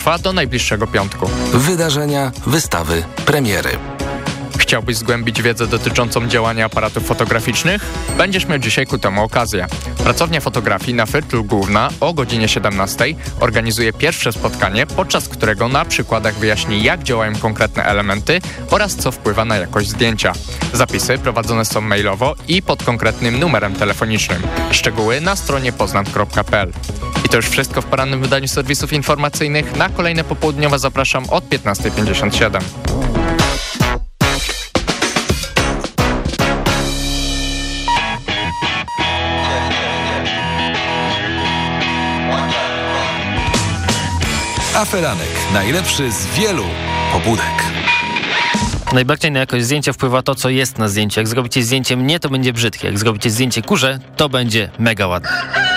Trwa do najbliższego piątku. Wydarzenia, wystawy, premiery. Chciałbyś zgłębić wiedzę dotyczącą działania aparatów fotograficznych? Będziesz miał dzisiaj ku temu okazję. Pracownia fotografii na Fyrtl Główna o godzinie 17 organizuje pierwsze spotkanie, podczas którego na przykładach wyjaśni jak działają konkretne elementy oraz co wpływa na jakość zdjęcia. Zapisy prowadzone są mailowo i pod konkretnym numerem telefonicznym. Szczegóły na stronie poznam.pl. To już wszystko w porannym wydaniu serwisów informacyjnych. Na kolejne popołudniowe zapraszam od 15.57. Aferanek. Najlepszy z wielu pobudek. Najbardziej na jakość zdjęcia wpływa to, co jest na zdjęciu. Jak zrobicie zdjęcie mnie, to będzie brzydkie. Jak zrobicie zdjęcie kurze, to będzie mega ładne.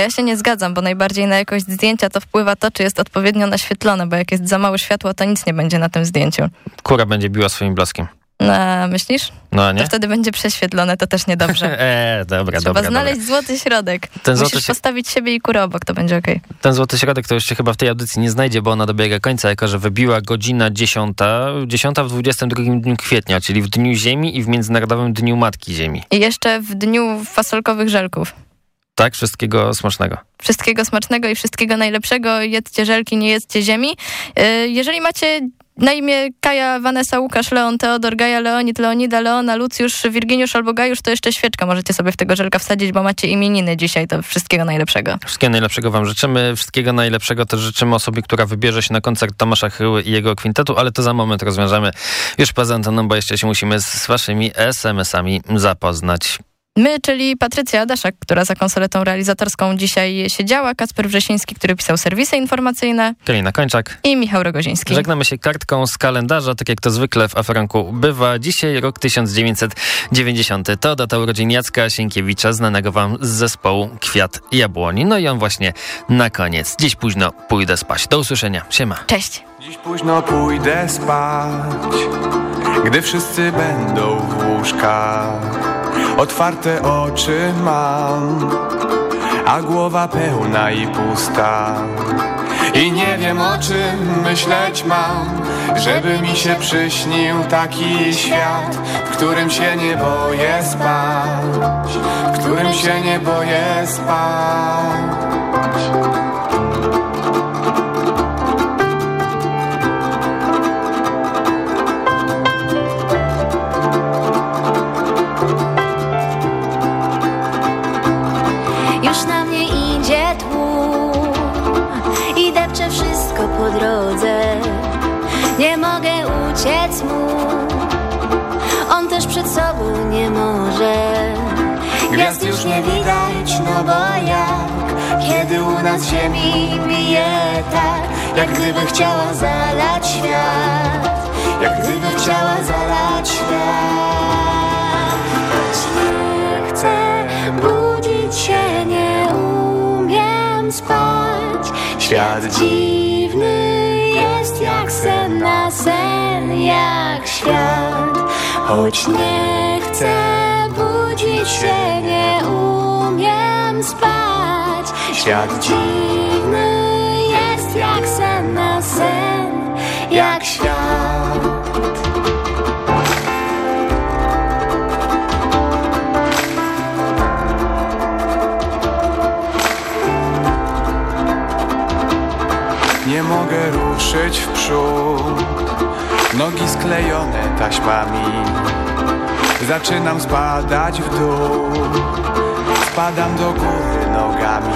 Ja się nie zgadzam, bo najbardziej na jakość zdjęcia to wpływa to, czy jest odpowiednio naświetlone, bo jak jest za mało światła, to nic nie będzie na tym zdjęciu. Kura będzie biła swoim blaskiem. No, myślisz? No nie? To wtedy będzie prześwietlone, to też niedobrze. eee, dobra, Trzeba dobra, znaleźć dobra. złoty środek. Ten Musisz złoty postawić siebie i kurę obok, to będzie okej. Ten złoty środek to już się chyba w tej audycji nie znajdzie, bo ona dobiega końca, jako że wybiła godzina 10, 10 w 22 dniu kwietnia, czyli w Dniu Ziemi i w Międzynarodowym Dniu Matki Ziemi. I jeszcze w dniu fasolkowych żelków. Tak? Wszystkiego smacznego. Wszystkiego smacznego i wszystkiego najlepszego. Jedzcie żelki, nie jedzcie ziemi. Yy, Jeżeli macie na imię Kaja, Vanessa, Łukasz, Leon, Teodor, Gaja, Leonid, Leonida, Leona, Lucjusz, Wirginiusz albo Gajusz, to jeszcze świeczkę możecie sobie w tego żelka wsadzić, bo macie imieniny dzisiaj, to wszystkiego najlepszego. Wszystkiego najlepszego wam życzymy. Wszystkiego najlepszego też życzymy osobie, która wybierze się na koncert Tomasza Chyły i jego kwintetu, ale to za moment rozwiążemy już poza anteną, bo jeszcze się musimy z waszymi SMS-ami zapoznać. My, czyli Patrycja Adaszak, która za konsoletą realizatorską dzisiaj siedziała, Kacper Wrzesiński, który pisał serwisy informacyjne Kalina Kończak. i Michał Rogoziński. Żegnamy się kartką z kalendarza, tak jak to zwykle w Aferanku bywa. Dzisiaj rok 1990. To data urodzin Jacka Sienkiewicza, znanego wam z zespołu Kwiat Jabłoni. No i on właśnie na koniec. Dziś późno pójdę spać. Do usłyszenia. Siema. Cześć. Dziś późno pójdę spać, gdy wszyscy będą w łóżkach. Otwarte oczy mam, a głowa pełna i pusta. I nie wiem o czym myśleć mam, żeby mi się przyśnił taki świat, w którym się nie boję spać, w którym się nie boję spać. Drodze. Nie mogę uciec mu, on też przed sobą nie może. Gwiazd już nie widać, no bo jak? Kiedy u nas ziemi bije tak Jak gdyby chciała zalać świat. Jak gdyby chciała zalać świat. Nie chcę budzić się, nie umiem spać. Świat jest jak sen na sen Jak świat. Choć nie chcę budzić się, nie umiem spać. Świat dziwny jest jak sen na sen Jak świat. Nie mogę ruszyć w przód. Nogi sklejone taśmami. Zaczynam spadać w dół. Spadam do góry nogami.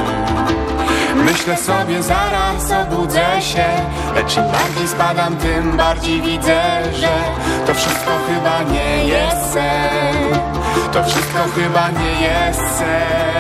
Myślę sobie zaraz obudzę się. Lecz im bardziej spadam tym bardziej widzę, że To wszystko chyba nie jest sen. To wszystko chyba nie jest sen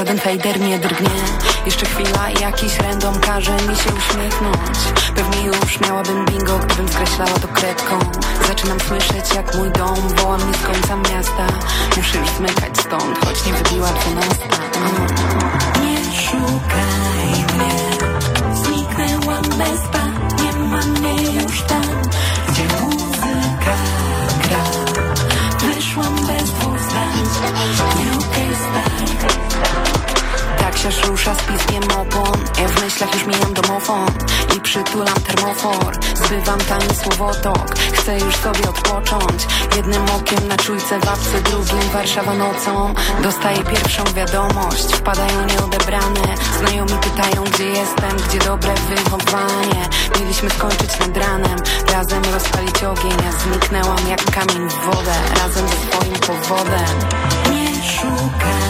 Żaden fejder nie drgnie. i przytulam termofor. Zbywam tani słowotok, chcę już sobie odpocząć. Jednym okiem na czujce wapce, drugim Warszawa nocą. Dostaję pierwszą wiadomość, wpadają nieodebrane. Znajomi pytają gdzie jestem, gdzie dobre wychowanie Mieliśmy skończyć nad ranem, razem rozpalić ogień. Ja zniknęłam jak kamień w wodę, razem ze swoim powodem. Nie szukam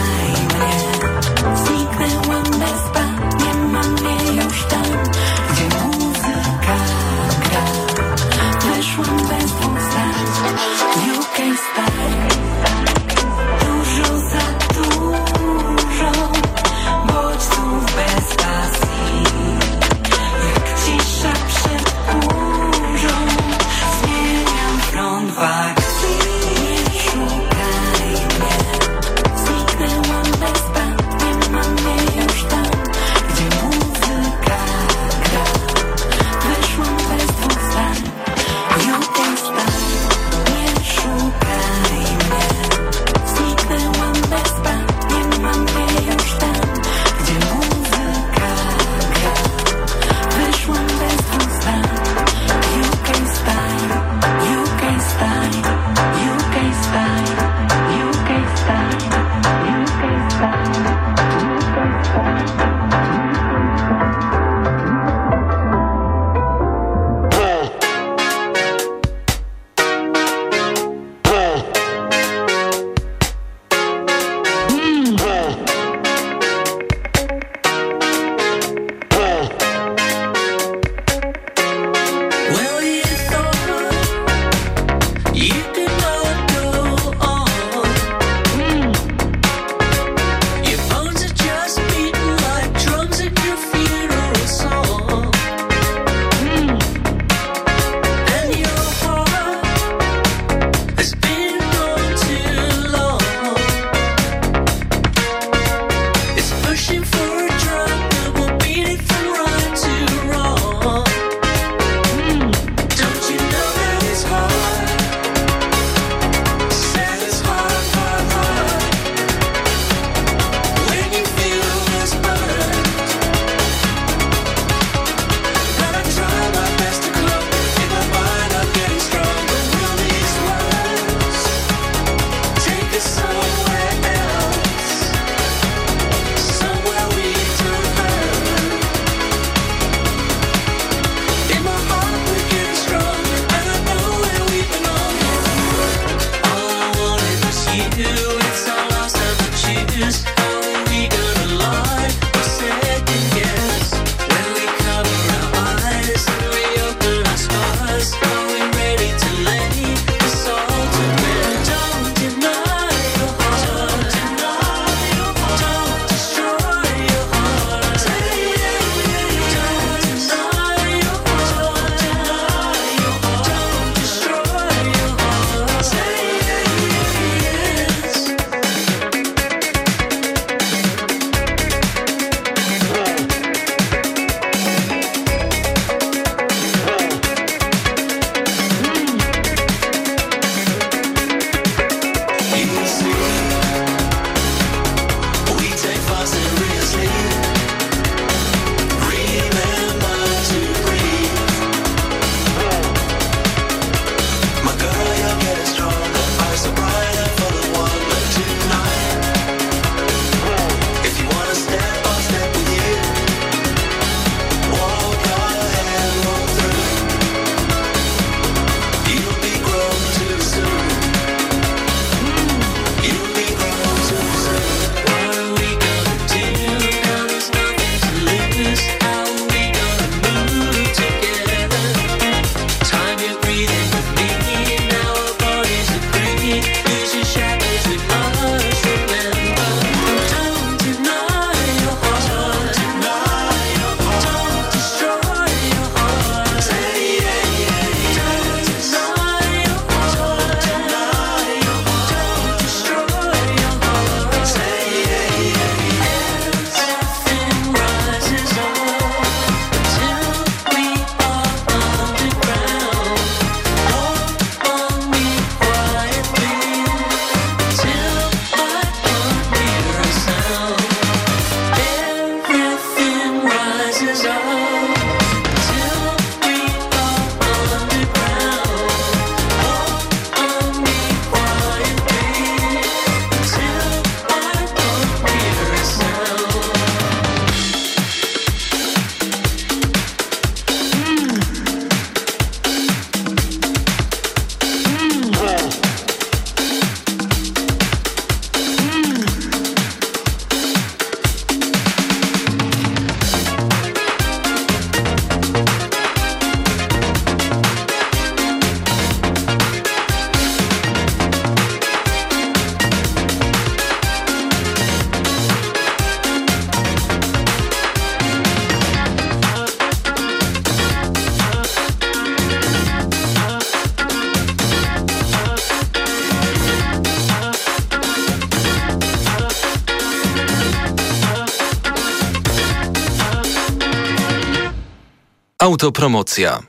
Autopromocja.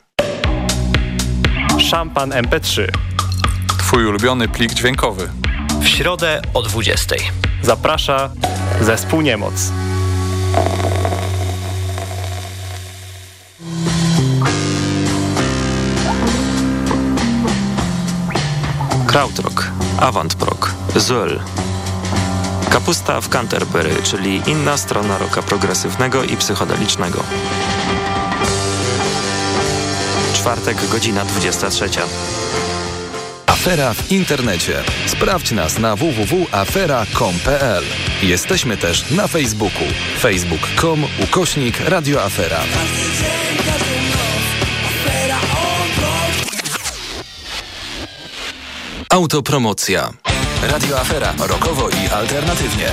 Szampan MP3. Twój ulubiony plik dźwiękowy. W środę o 20. Zaprasza zespół Niemoc. Krautrock, Avantprog, Zöl. Kapusta w Canterbury, czyli inna strona roka progresywnego i psychodelicznego czwartek, godzina 23. Afera w internecie. Sprawdź nas na www.afera.com.pl. Jesteśmy też na Facebooku. facebook.com ukośnik radioafera. Autopromocja. Radio Afera. Rokowo i alternatywnie.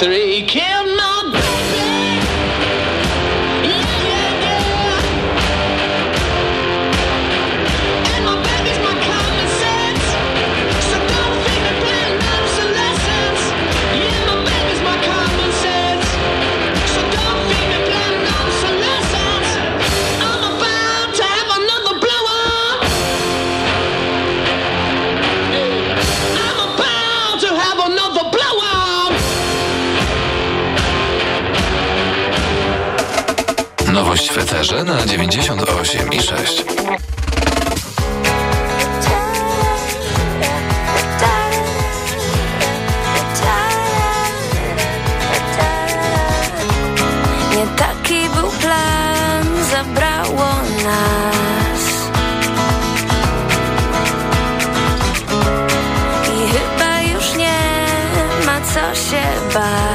three, kill! nowość w Eterze na 98 i 6. Nie taki był plan, zabrało nas. I chyba już nie ma co się bać.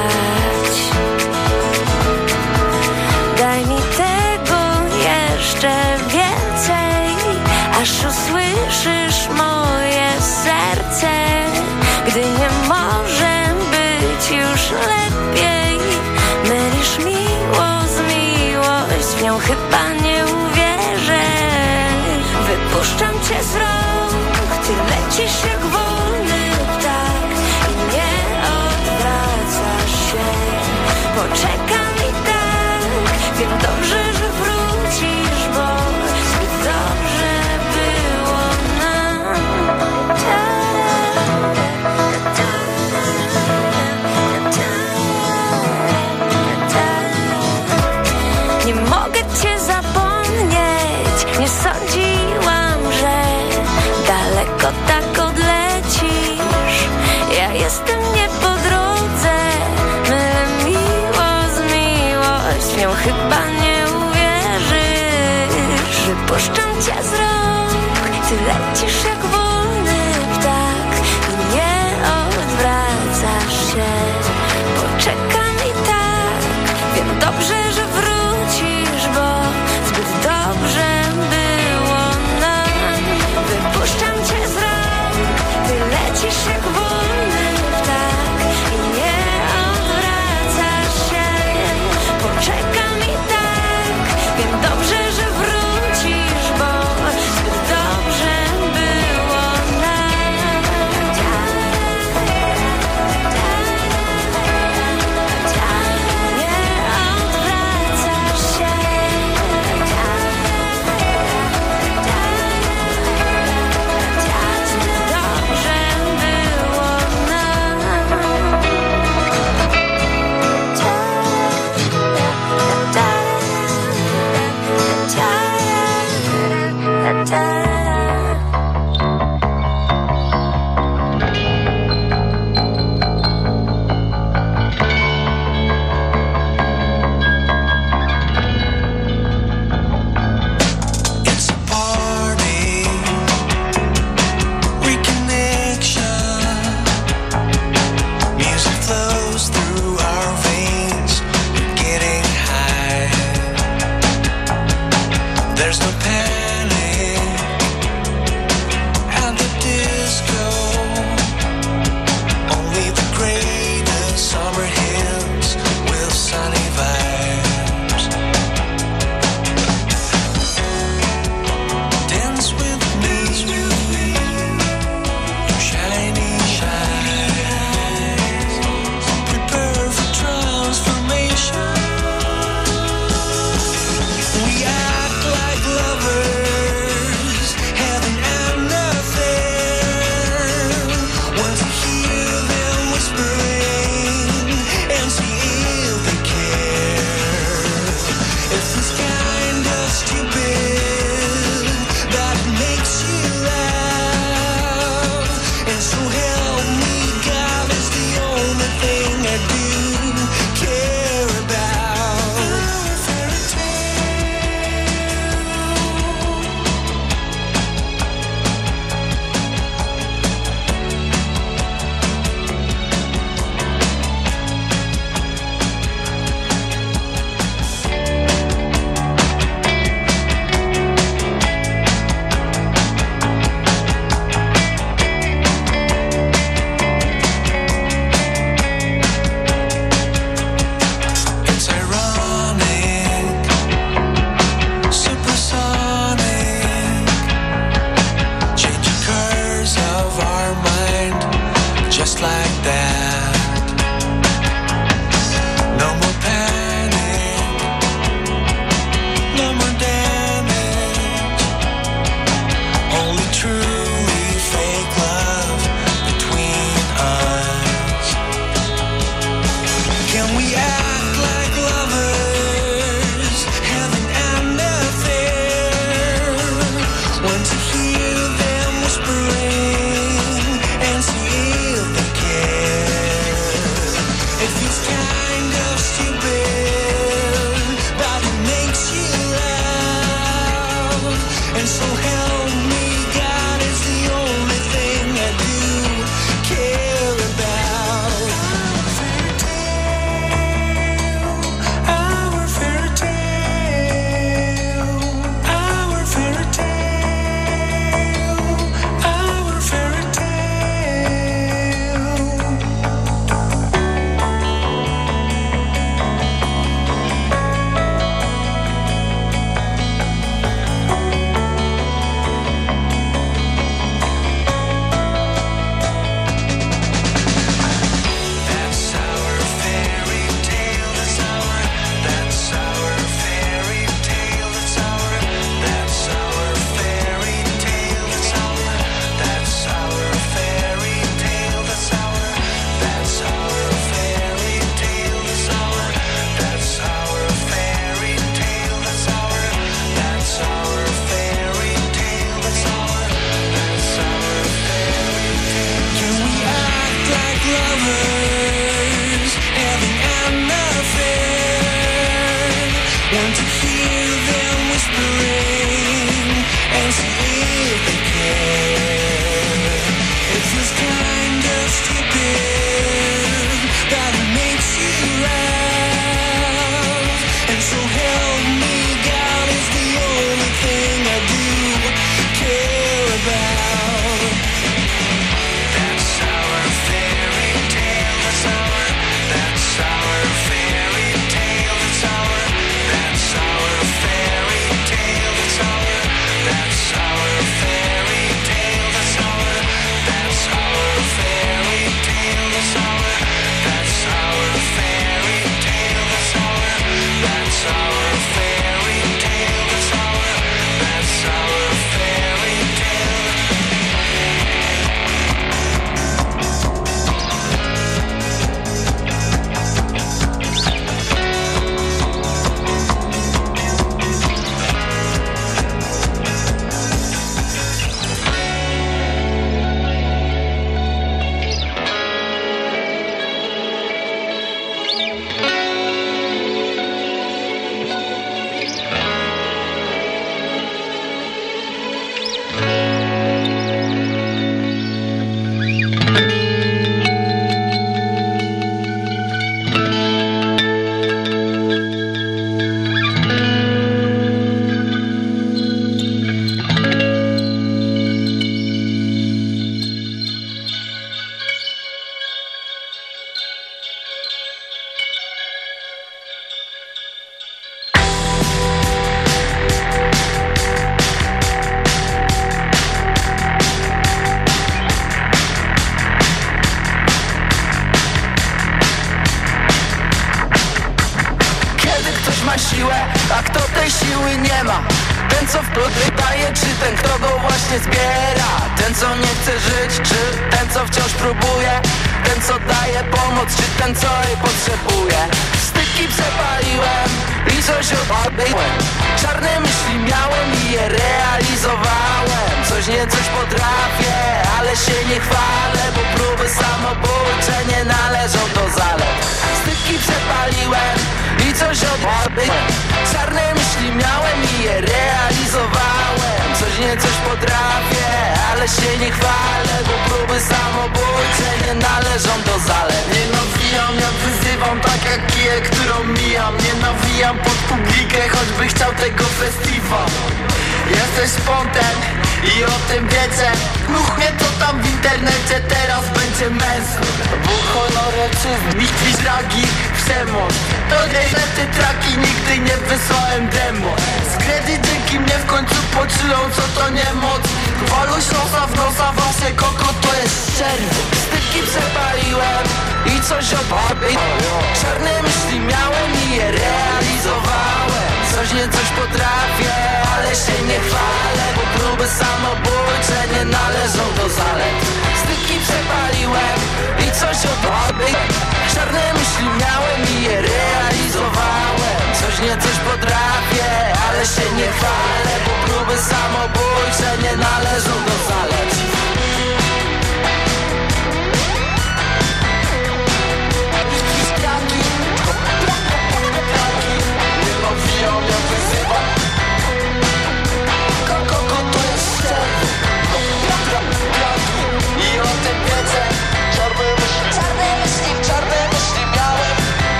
nie chwalę, bo próby samobójcze nie należą do zalet. Styki przepaliłem i coś odpadłem Czarne myśli miałem i je realizowałem. Coś nie coś potrafię, ale się nie chwalę, bo próby samobójcze nie należą do zalet.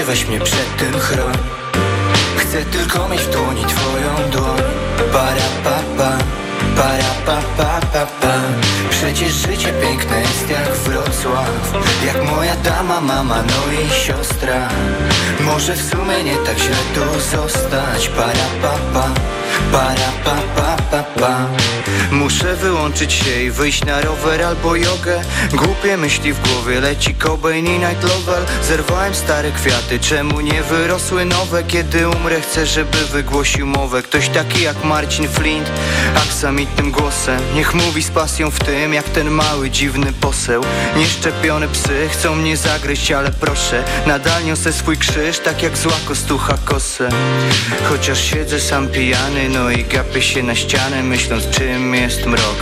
Losie, weź mnie przed tym chroń Chcę tylko mieć w dłoni twoją dłoń. Para pa pa, para pa pa pa pa. Przecież życie piękne jest jak Wrocław. Jak moja dama, mama, no i siostra. Może w sumie nie tak źle tu zostać. Para pa pa, para pa pa pa pa Muszę wyłączyć się i wyjść na rower albo jogę. Głupie myśli w głowie, leci Cobain i Night Lover. Zerwałem stare kwiaty, czemu nie wyrosły nowe? Kiedy umrę chcę, żeby wygłosił mowę. Ktoś taki jak Marcin Flint, aksamitnym głosem. Niech mówi z pasją w tym, jak ten mały, dziwny poseł. Nieszczepione psy chcą mnie zagryźć, ale proszę Nadal niosę swój krzyż, tak jak zła kostucha kosę. Chociaż siedzę sam pijany, no i gapię się na ścianę Myśląc czym jest mrok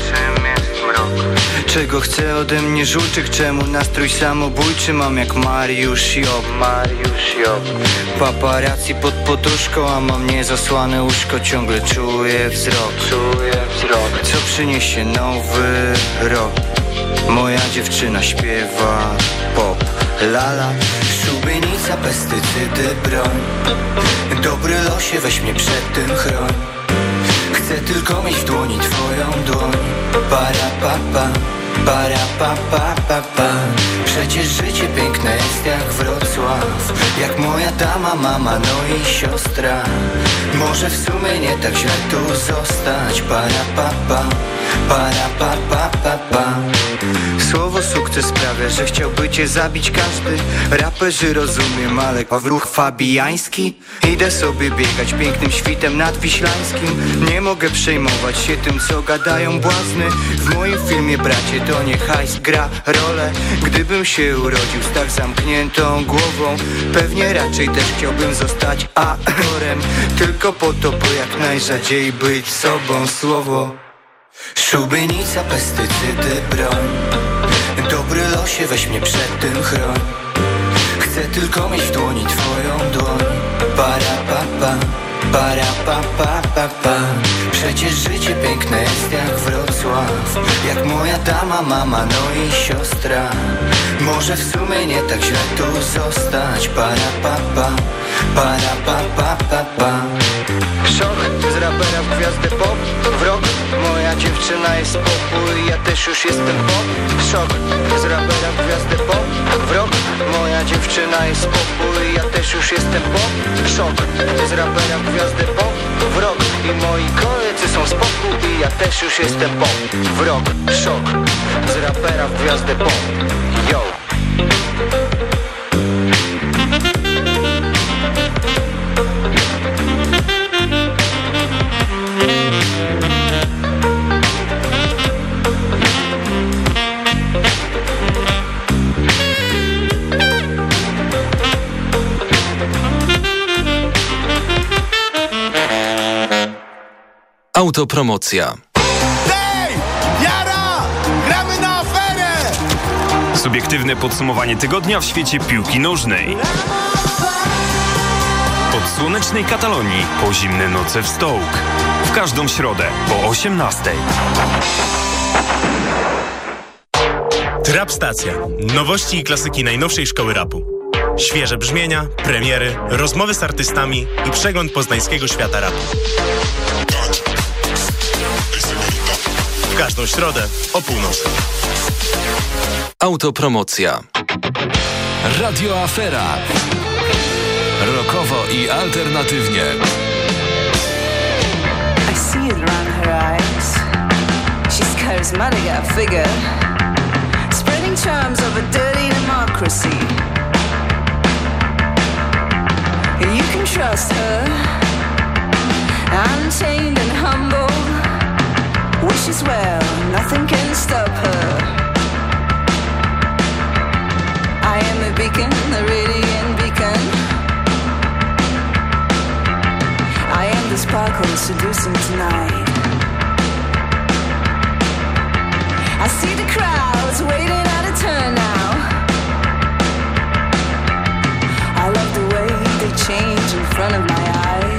Czego chce ode mnie żółczyk, czemu nastrój samobójczy Mam jak Mariusz Job Mariusz Job Paparazzi pod poduszką, a mam niezasłane łóżko. Ciągle czuję wzrok. Czuję wzrok. Co przyniesie nowy rok? Moja dziewczyna śpiewa pop. Lala, szubienica, pestycydy, broń. Dobry losie, weź mnie przed tym chroń Chcę tylko mieć w dłoni twoją dłoń. Para pa pa, para pa pa pa pa. Przecież życie piękne jest jak Wrocław. Jak moja dama, mama, no i siostra. Może w sumie nie tak źle tu zostać. Para pa pa, para pa pa pa pa Słowo sukces sprawia, że chciałby cię zabić każdy. Raperzy rozumiem, ale w ruch fabijański Idę sobie biegać pięknym świtem nadwiślańskim Nie mogę przejmować się tym, co gadają błazny. W moim filmie, bracie, to nie hajs gra rolę. Gdybym się urodził z tak zamkniętą głową Pewnie raczej też chciałbym zostać aktorem. Tylko po to, by jak najrzadziej być sobą. Słowo. Szubienica, pestycydy, broń Dobry losie, weź mnie przed tym chroń. Chcę tylko mieć w dłoni twoją dłoń. Para pa pa, para pa pa pa pa. Przecież życie piękne jest jak Wrocław. Jak moja dama, mama, no i siostra. Może w sumie nie tak źle tu zostać. Para pa pa, para pa pa pa pa. Szok z rapera w gwiazdę pop. W moja dziewczyna jest popu i ja też już jestem pop Szok z rapera w gwiazdę pop. W moja dziewczyna jest popu i ja też już jestem pop Szok z rapera w gwiazdę pop. W i moi koledzy są popu i ja też już jestem pop W rok szok z rapera w gwiazdę pop. Yo Autopromocja. Jara! Gramy na aferę! Subiektywne podsumowanie tygodnia w świecie piłki nożnej. Od słonecznej Katalonii po zimne noce w Stołk. W każdą środę po 18. Trap Stacja. Nowości i klasyki najnowszej szkoły rapu. Świeże brzmienia, premiery, rozmowy z artystami i przegląd poznańskiego świata rapu. W każdą środę o północy. Autopromocja. Radio Afera. Rokowo i alternatywnie. I see it around her eyes. She's charismatic at figure, spreading charms of a dirty democracy. You can trust her, untamed and humble. Wishes well, nothing can stop her. I am a beacon, a radiant beacon. I am the sparkle seducing tonight. I see the crowds waiting at a turn now. I love the way they change in front of my eyes.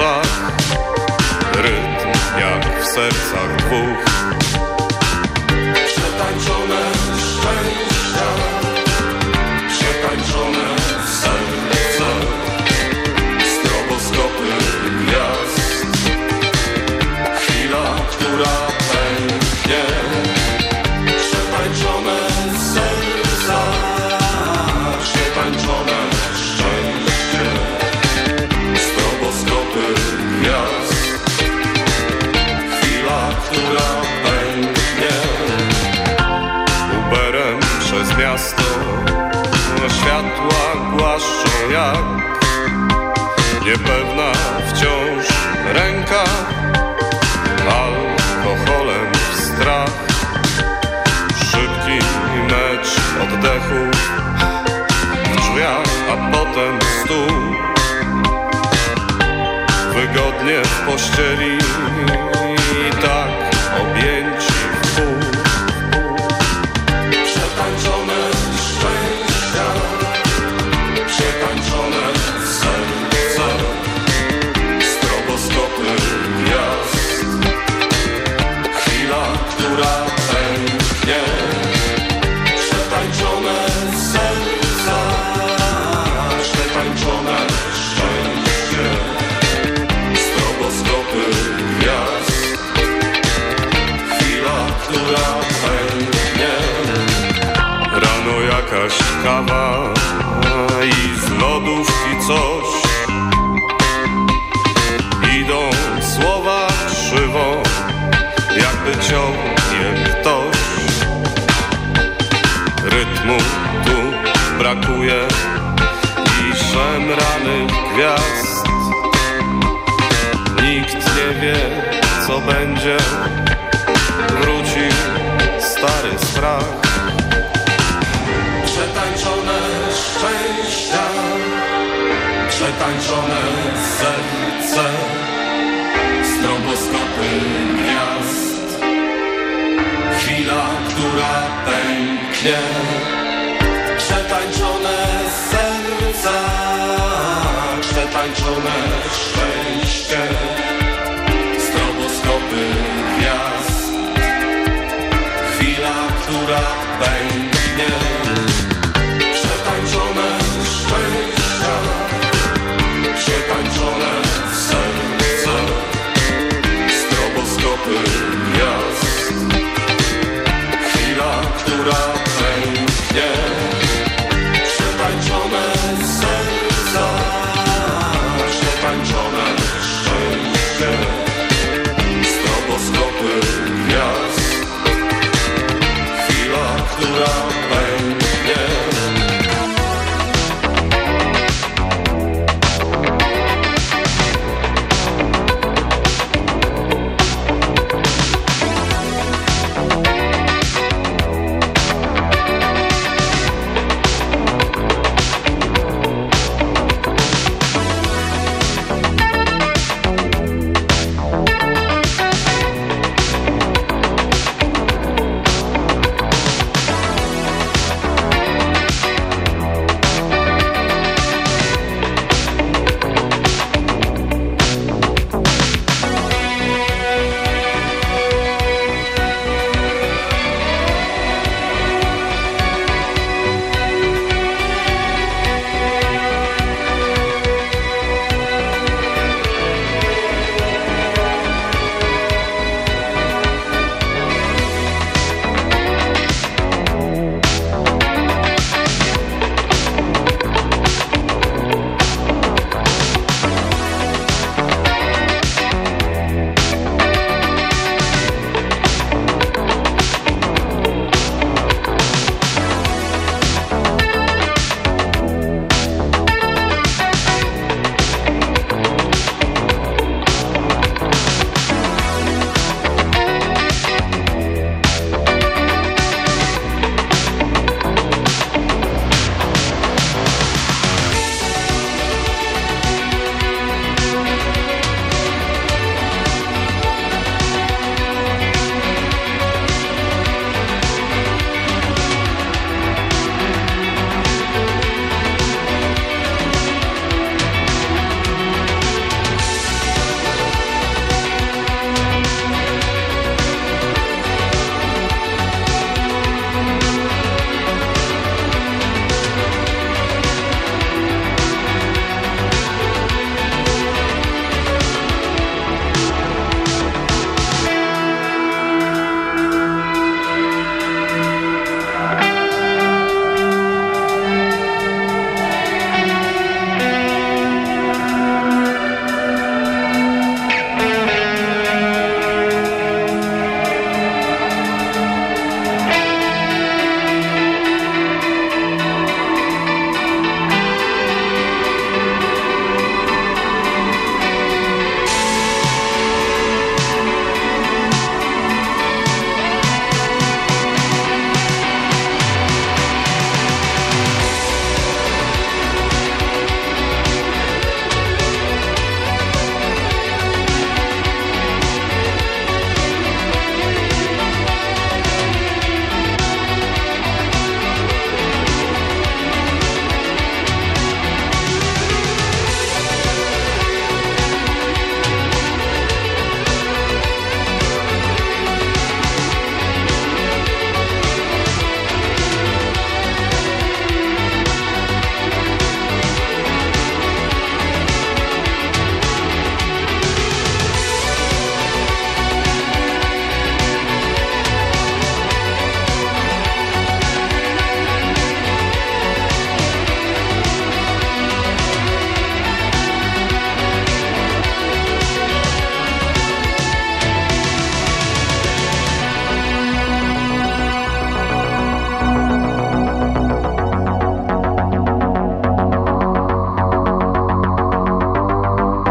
Oczach, rytm jak w sercach dwóch. Potem stół, wygodnie w pościeli i tak objęci